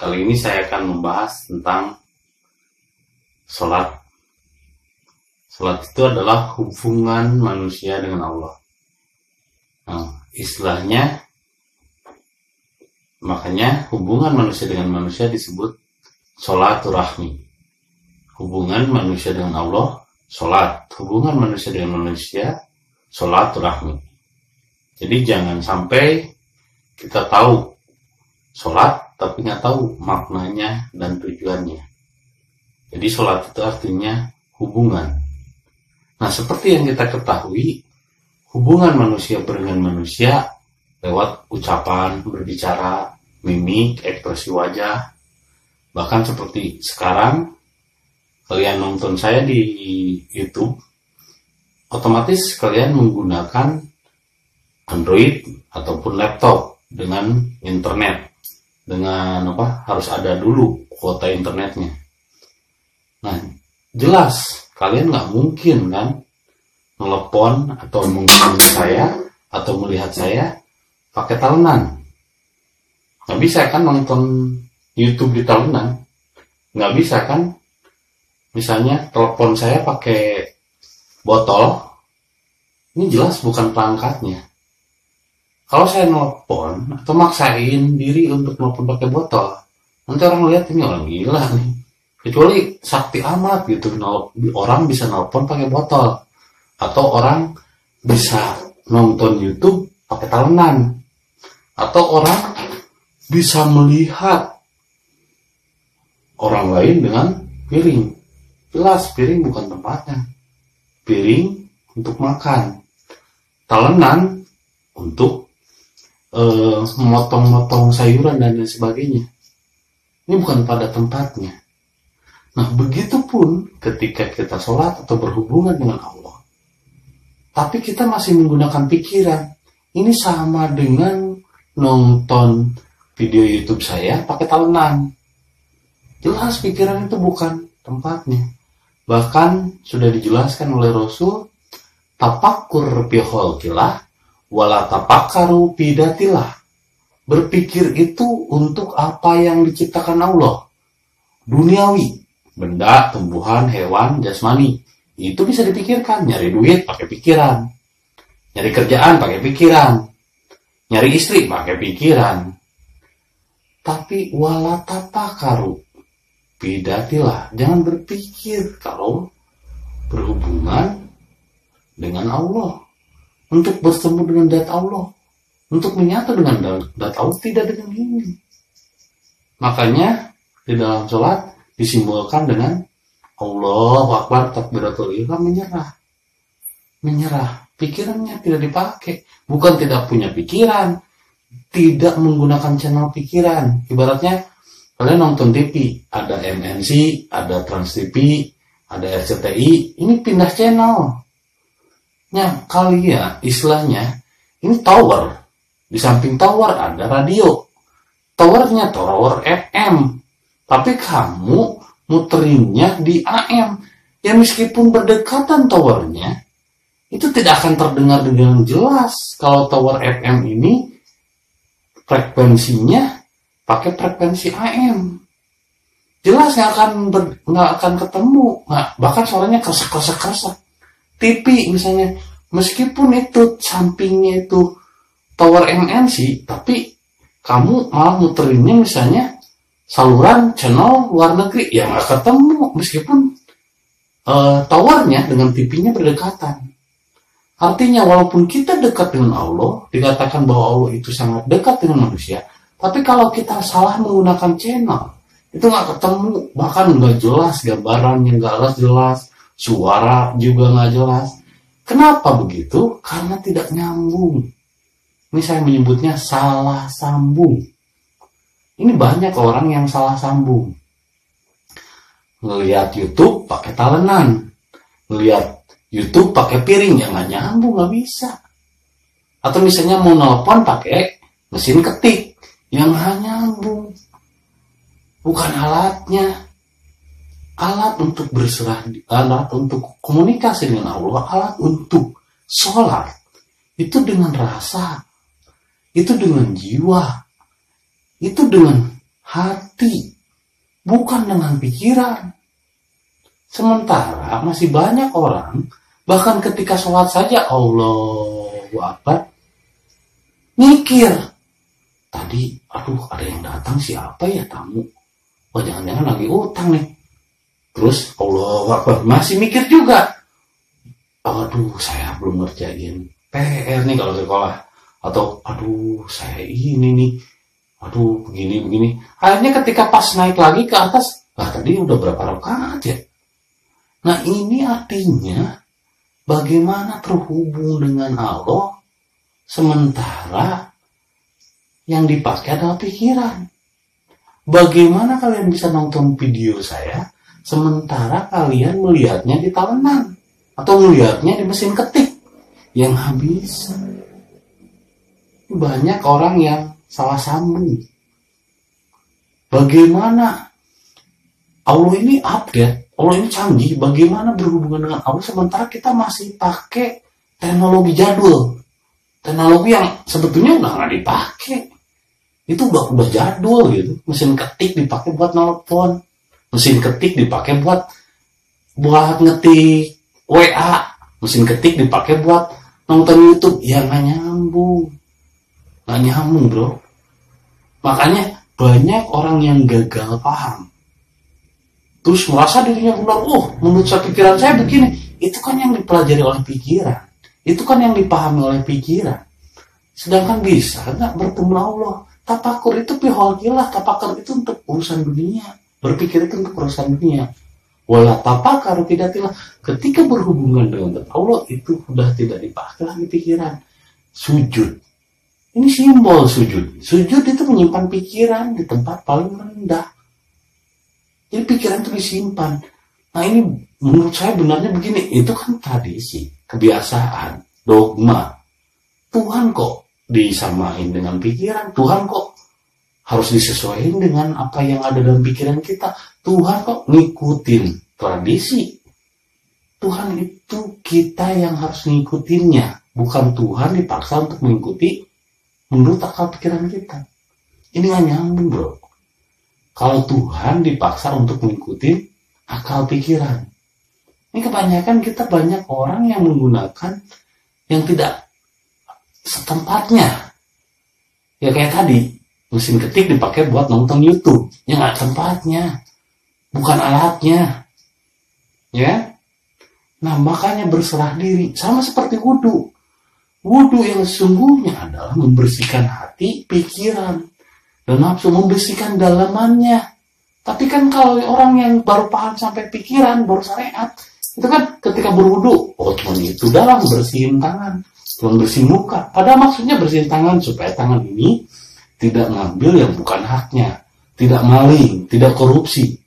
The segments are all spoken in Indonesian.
Kali ini saya akan membahas tentang sholat. Sholat itu adalah hubungan manusia dengan Allah. Nah, istilahnya, makanya hubungan manusia dengan manusia disebut rahmi. Hubungan manusia dengan Allah, sholat. Hubungan manusia dengan manusia, rahmi. Jadi jangan sampai kita tahu sholat tapi nggak tahu maknanya dan tujuannya. Jadi sholat itu artinya hubungan. Nah seperti yang kita ketahui, hubungan manusia dengan manusia lewat ucapan, berbicara, mimik, ekspresi wajah, bahkan seperti sekarang kalian nonton saya di YouTube, otomatis kalian menggunakan Android ataupun laptop dengan internet dengan apa harus ada dulu kuota internetnya. Nah, jelas kalian nggak mungkin kan telepon atau menghubungi saya atau melihat saya pakai talenan. Nggak bisa kan nonton YouTube di talenan? Nggak bisa kan? Misalnya telepon saya pakai botol, ini jelas bukan perangkatnya kalau saya nelpon atau maksain diri untuk nelpon pakai botol nanti orang lihat ini orang gila nih. Kecuali sakti amat gitu orang bisa nelpon pakai botol. Atau orang bisa nonton YouTube pakai talenan. Atau orang bisa melihat orang lain dengan piring. Jelas piring bukan tempatnya. Piring untuk makan. Talenan untuk memotong-motong sayuran dan lain sebagainya. Ini bukan pada tempatnya. Nah, begitupun ketika kita sholat atau berhubungan dengan Allah. Tapi kita masih menggunakan pikiran. Ini sama dengan nonton video YouTube saya pakai talenan. Jelas pikiran itu bukan tempatnya. Bahkan sudah dijelaskan oleh Rasul, tapakur kilah wala tapakaru bidatilah. Berpikir itu untuk apa yang diciptakan Allah. Duniawi, benda, tumbuhan, hewan, jasmani. Itu bisa dipikirkan. Nyari duit pakai pikiran. Nyari kerjaan pakai pikiran. Nyari istri pakai pikiran. Tapi wala tapakaru bidatilah. Jangan berpikir kalau berhubungan dengan Allah untuk bertemu dengan dat Allah, untuk menyatu dengan dat Allah tidak dengan ini. Makanya di dalam sholat disimbolkan dengan Allah Akbar takbiratul ihram menyerah. Menyerah. Pikirannya tidak dipakai. Bukan tidak punya pikiran. Tidak menggunakan channel pikiran. Ibaratnya kalian nonton TV. Ada MNC, ada Trans TV, ada RCTI. Ini pindah channel nya kali ya istilahnya ini tower. Di samping tower ada radio. Towernya tower FM tapi kamu muterinnya di AM ya meskipun berdekatan towernya itu tidak akan terdengar dengan jelas. Kalau tower FM ini frekuensinya pakai frekuensi AM jelas nggak akan nggak akan ketemu. Nggak bahkan suaranya kesak kesak kesak TV misalnya. Meskipun itu sampingnya itu tower MNC tapi kamu malah muterinnya misalnya saluran channel luar negeri ya nggak ketemu. Meskipun uh, towernya dengan TV-nya berdekatan. Artinya walaupun kita dekat dengan Allah dikatakan bahwa Allah itu sangat dekat dengan manusia tapi kalau kita salah menggunakan channel itu nggak ketemu. Bahkan nggak jelas gambarannya nggak jelas suara juga nggak jelas. Kenapa begitu? Karena tidak nyambung. Ini saya menyebutnya salah sambung. Ini banyak orang yang salah sambung. Ngelihat YouTube pakai talenan. Ngelihat YouTube pakai piring yang nggak nyambung nggak bisa. Atau misalnya mau nelpon pakai mesin ketik yang nggak nyambung. Bukan alatnya alat untuk berserah, alat untuk komunikasi dengan Allah, alat untuk sholat, itu dengan rasa, itu dengan jiwa, itu dengan hati, bukan dengan pikiran. Sementara masih banyak orang, bahkan ketika sholat saja Allah apa mikir. Tadi, aduh ada yang datang siapa ya tamu? Oh jangan-jangan lagi utang nih. Terus Allah apa masih mikir juga. Aduh saya belum ngerjain PR nih kalau sekolah. Atau aduh saya ini nih. Aduh begini begini. Akhirnya ketika pas naik lagi ke atas, lah tadi udah berapa rakaat ya? Nah ini artinya bagaimana terhubung dengan Allah sementara yang dipakai adalah pikiran. Bagaimana kalian bisa nonton video saya sementara kalian melihatnya di talenan atau melihatnya di mesin ketik yang habis? Banyak orang yang salah sambung. Bagaimana Allah ini update, Allah ini canggih, bagaimana berhubungan dengan Allah sementara kita masih pakai teknologi jadul. Teknologi yang sebetulnya udah nggak dipakai. Itu udah udah jadul gitu. Mesin ketik dipakai buat nelfon. Mesin ketik dipakai buat buat ngetik WA. Mesin ketik dipakai buat nonton YouTube. Ya nggak nyambung. Nggak nyambung bro. Makanya banyak orang yang gagal paham. Terus merasa dirinya benar, oh menurut saya pikiran saya begini. Itu kan yang dipelajari oleh pikiran. Itu kan yang dipahami oleh pikiran. Sedangkan bisa nggak bertemu Allah. Tapakur itu piholkilah, tapakur itu untuk urusan dunia. Berpikir itu untuk urusan dunia. Wala tapakar tidaklah ketika berhubungan dengan Allah itu sudah tidak dipakai lagi pikiran. Sujud. Ini simbol sujud. Sujud itu menyimpan pikiran di tempat paling rendah. Jadi pikiran itu disimpan. Nah ini menurut saya benarnya begini. Itu kan tradisi kebiasaan, dogma. Tuhan kok disamain dengan pikiran. Tuhan kok harus disesuaikan dengan apa yang ada dalam pikiran kita. Tuhan kok ngikutin tradisi. Tuhan itu kita yang harus ngikutinnya. Bukan Tuhan dipaksa untuk mengikuti menurut akal pikiran kita. Ini gak nyambung bro. Kalau Tuhan dipaksa untuk mengikuti akal pikiran. Ini kebanyakan kita banyak orang yang menggunakan yang tidak setempatnya. Ya kayak tadi, mesin ketik dipakai buat nonton YouTube. Ya nggak tempatnya. Bukan alatnya. Ya. Nah makanya berserah diri. Sama seperti wudhu. Wudhu yang sesungguhnya adalah membersihkan hati, pikiran, dan nafsu. Membersihkan dalamannya. Tapi kan kalau orang yang baru paham sampai pikiran, baru syariat, itu kan ketika berwudu, oh cuma itu dalam bersihin tangan, cuma bersihin muka. Padahal maksudnya bersihin tangan supaya tangan ini tidak ngambil yang bukan haknya, tidak maling, tidak korupsi.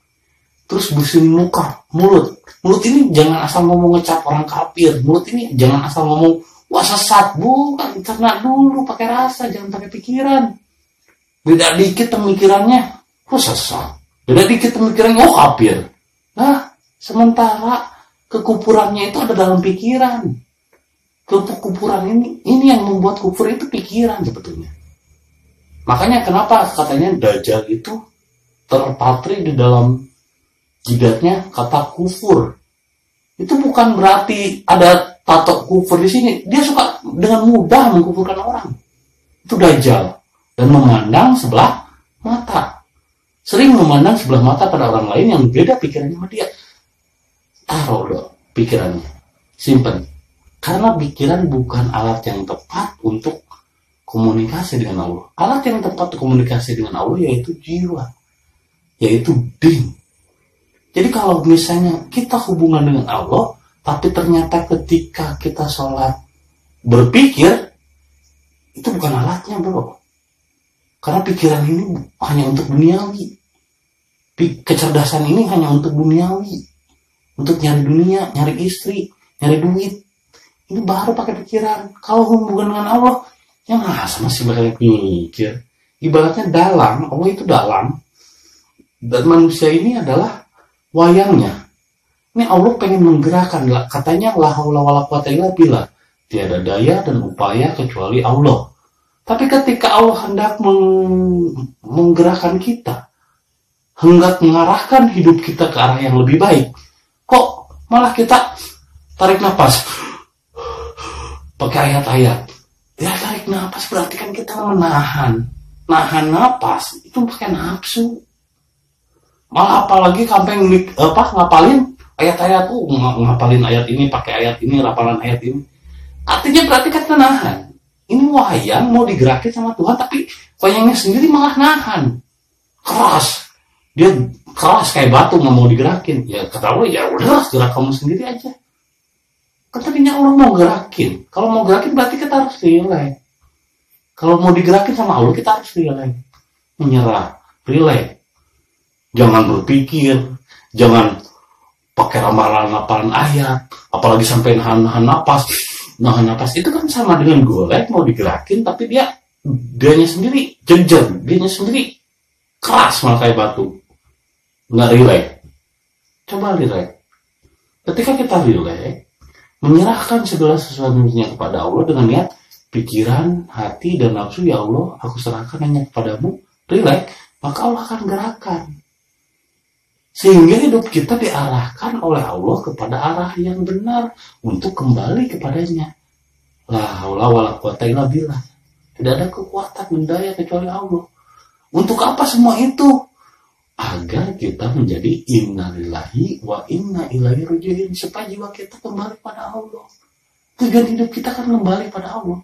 Terus bersihin muka, mulut. Mulut ini jangan asal ngomong ngecap orang kafir. Mulut ini jangan asal ngomong wah sesat, bukan. Cerna dulu pakai rasa, jangan pakai pikiran. Beda dikit pemikirannya, wah sesat. Beda dikit pemikirannya, oh kafir. Nah, sementara kekufurannya itu ada dalam pikiran. Kekufuran ini, ini yang membuat kufur itu pikiran sebetulnya. Makanya kenapa katanya Dajjal itu terpatri di dalam jidatnya kata kufur. Itu bukan berarti ada tato kufur di sini. Dia suka dengan mudah mengkufurkan orang. Itu Dajjal. Dan memandang sebelah mata. Sering memandang sebelah mata pada orang lain yang beda pikirannya sama dia taruh loh pikirannya simpen karena pikiran bukan alat yang tepat untuk komunikasi dengan Allah. Alat yang tepat komunikasi dengan Allah yaitu jiwa yaitu din. Jadi kalau misalnya kita hubungan dengan Allah tapi ternyata ketika kita sholat berpikir itu bukan alatnya bro. Karena pikiran ini hanya untuk duniawi. Kecerdasan ini hanya untuk duniawi. Untuk nyari dunia, nyari istri, nyari duit. Ini baru pakai pikiran. Kalau hubungan dengan Allah, ya masa masih banyak mikir. Ibaratnya dalam, Allah itu dalam. Dan manusia ini adalah wayangnya. Ini Allah pengen menggerakkan, katanya la haula wala quwata illa billah. Tiada daya dan upaya kecuali Allah. Tapi ketika Allah hendak menggerakkan kita, hendak mengarahkan hidup kita ke arah yang lebih baik kok malah kita tarik nafas pakai ayat-ayat nafas berarti kan kita menahan. Nahan nafas itu pakai nafsu. Malah apalagi sampai apa ngapalin ayat-ayat tuh uh, ngapalin ayat ini pakai ayat ini rapalan ayat ini. Artinya berarti kan nahan. Ini wayang mau digerakin sama Tuhan tapi wayangnya sendiri malah nahan. Keras. Dia keras kayak batu nggak mau digerakin. Ya kata Allah ya udah gerak kamu sendiri aja. Kan tadinya Allah mau gerakin. Kalau mau gerakin berarti kita harus relay kalau mau digerakin sama Allah kita harus relay. Menyerah. Relay. Jangan berpikir. Jangan pakai ramalan-ramalan ayat. Apalagi sampai nahan-nahan napas. Nahan napas itu kan sama dengan golek mau digerakin tapi dia dianya sendiri dia dianya sendiri keras malah kayak batu. Nggak rileks coba rileks ketika kita rileks menyerahkan segala sesuatunya kepada Allah dengan niat pikiran, hati, dan nafsu ya Allah aku serahkan hanya kepadamu. Rileks maka Allah akan gerakan. Sehingga hidup kita diarahkan oleh Allah kepada arah yang benar untuk kembali kepadanya. La haula wala quwata illa tidak ada kekuatan mendaya kecuali Allah. Untuk apa semua itu? Agar kita menjadi innalillahi wa inna ilaihi rajiun. Supaya jiwa kita kembali pada Allah. Tujuan hidup kita kan kembali pada Allah.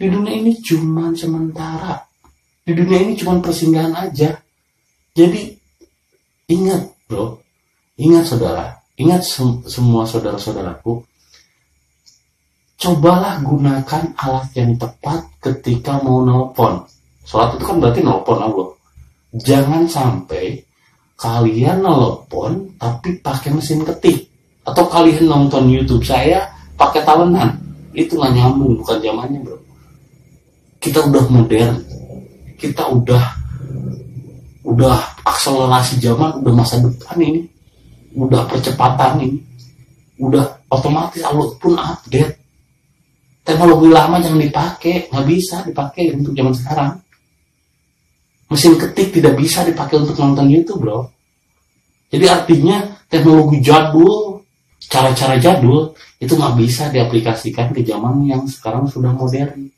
Di dunia ini cuma sementara. Di dunia ini cuma persinggahan aja. Jadi ingat bro, ingat saudara, ingat sem semua saudara-saudaraku, cobalah gunakan alat yang tepat ketika mau nelpon. Sholat itu kan berarti nelpon Allah jangan sampai kalian nelpon tapi pakai mesin ketik. Atau kalian nonton YouTube saya pakai tawanan itu nggak nyambung bukan zamannya bro kita udah modern kita udah udah akselerasi zaman udah masa depan ini udah percepatan ini udah otomatis Allah pun update. Teknologi lama jangan dipakai nggak bisa dipakai untuk zaman sekarang. Mesin ketik tidak bisa dipakai untuk nonton YouTube bro. Jadi artinya teknologi jadul cara-cara jadul itu nggak bisa diaplikasikan ke zaman yang sekarang sudah modern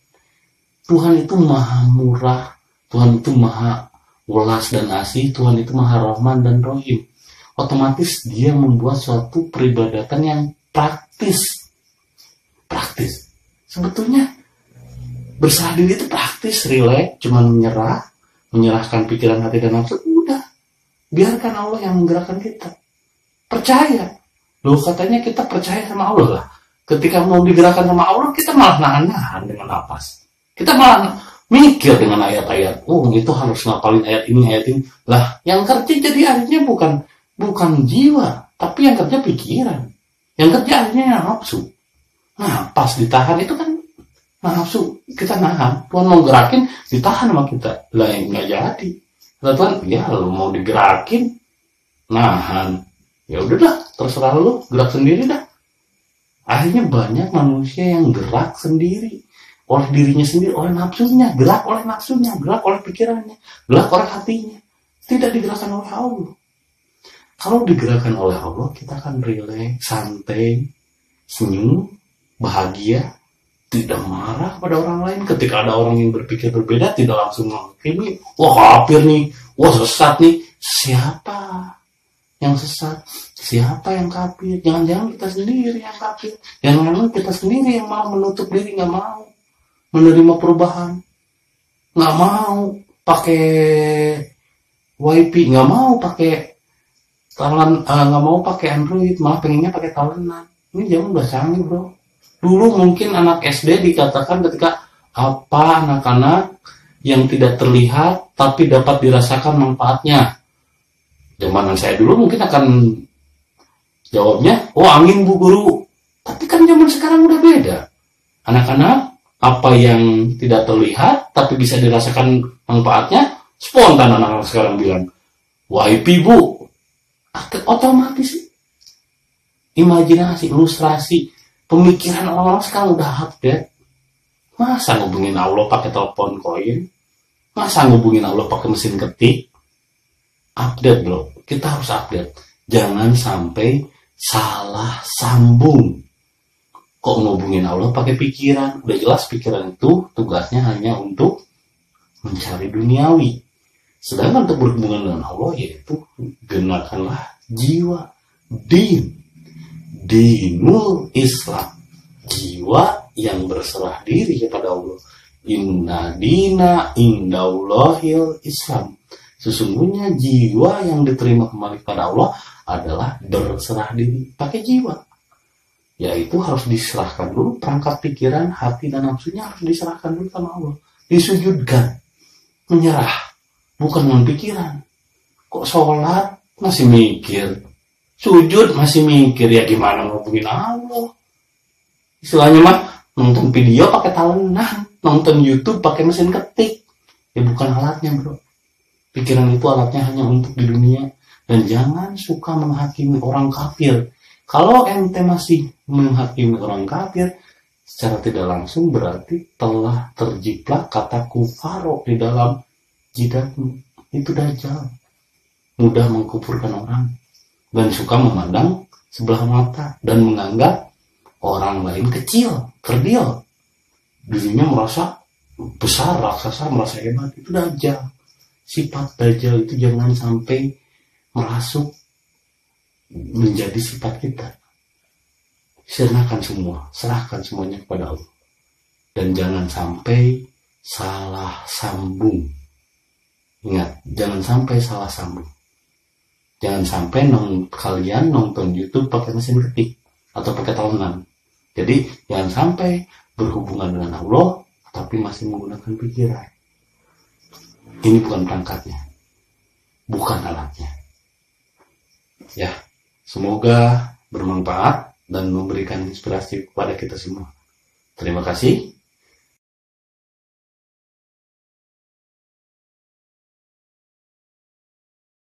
Tuhan itu maha murah Tuhan itu maha welas dan asih Tuhan itu maha rahman dan rohim. Otomatis dia membuat suatu peribadatan yang praktis. Praktis. Sebetulnya bersalah diri itu praktis relax cuman menyerah menyerahkan pikiran hati dan nafsu udah. Biarkan Allah yang menggerakkan kita. Percaya. Loh katanya kita percaya sama Allah lah. Ketika mau digerakkan sama Allah kita malah nahan-nahan dengan nafas kita malah mikir dengan ayat-ayat oh itu harus ngapalin ayat ini ayat ini. Lah yang kerja jadi akhirnya bukan bukan jiwa tapi yang kerja pikiran. Yang kerja akhirnya nafsu. Nah pas ditahan itu kan nafsu kita nahan. Tuhan mau gerakin ditahan sama kita. Lah nggak jadi. Kata Tuhan ya lu mau digerakin nahan. Ya udahlah terserah lu gerak sendiri dah. Akhirnya banyak manusia yang gerak sendiri oleh dirinya sendiri oleh nafsunya gerak oleh nafsunya gerak oleh pikirannya gerak oleh hatinya. Tidak digerakkan oleh Allah. Kalau digerakkan oleh Allah kita akan rileks santai senyum bahagia tidak marah pada orang lain. Ketika ada orang yang berpikir berbeda tidak langsung menghakimi wah kafir nih wah sesat nih. Siapa yang sesat? Siapa yang kafir? Jangan-jangan kita sendiri yang kafir. Jangan-jangan kita sendiri yang mau menutup diri nggak mau menerima perubahan nggak mau pakai wifi nggak mau pakai tangan eh, nggak uh, mau pakai android malah pengennya pakai talenan ini zaman udah canggih bro Dulu mungkin anak SD dikatakan ketika apa anak-anak yang tidak terlihat tapi dapat dirasakan manfaatnya. Zaman saya dulu mungkin akan jawabnya, oh angin bu guru. Tapi kan zaman sekarang udah beda. Anak-anak apa yang tidak terlihat tapi bisa dirasakan manfaatnya, spontan anak-anak sekarang bilang, WiFi bu, otomatis. Imajinasi, ilustrasi, pemikiran orang-orang sekarang udah update. Masa ngubungin Allah pakai telepon koin? Masa ngubungin Allah pakai mesin ketik? Update bro. Kita harus update. Jangan sampai salah sambung kok ngobungin Allah pakai pikiran? Udah jelas pikiran itu tugasnya hanya untuk mencari duniawi. Sedangkan untuk berhubungan dengan Allah yaitu gunakanlah jiwa din. Dinul Islam. Jiwa yang berserah diri kepada Allah. Inna dina indaullahil Islam. Sesungguhnya jiwa yang diterima kembali kepada Allah adalah berserah diri. Pakai jiwa yaitu harus diserahkan dulu perangkat pikiran, hati dan nafsunya harus diserahkan dulu sama Allah. Disujudkan, menyerah, bukan dengan pikiran. Kok sholat masih mikir, sujud masih mikir ya gimana ngomongin Allah. Istilahnya mah nonton video pakai talenan, nonton YouTube pakai mesin ketik. Ya bukan alatnya bro. Pikiran itu alatnya hanya untuk di dunia. Dan jangan suka menghakimi orang kafir kalau ente masih menghakimi orang kafir, secara tidak langsung berarti telah terjiplak kata kufaro di dalam jidatmu. Itu dajjal. Mudah mengkufurkan orang. Dan suka memandang sebelah mata. Dan menganggap orang lain kecil, kerdil. Dirinya merasa besar, raksasa, merasa hebat. Itu dajjal. Sifat dajjal itu jangan sampai merasuk menjadi sifat kita. Serahkan semua, serahkan semuanya kepada Allah. Dan jangan sampai salah sambung. Ingat, jangan sampai salah sambung. Jangan sampai nong, kalian nonton YouTube pakai mesin ketik atau pakai tahunan. Jadi jangan sampai berhubungan dengan Allah tapi masih menggunakan pikiran. Ini bukan perangkatnya, bukan alatnya. Ya, Semoga bermanfaat dan memberikan inspirasi kepada kita semua. Terima kasih.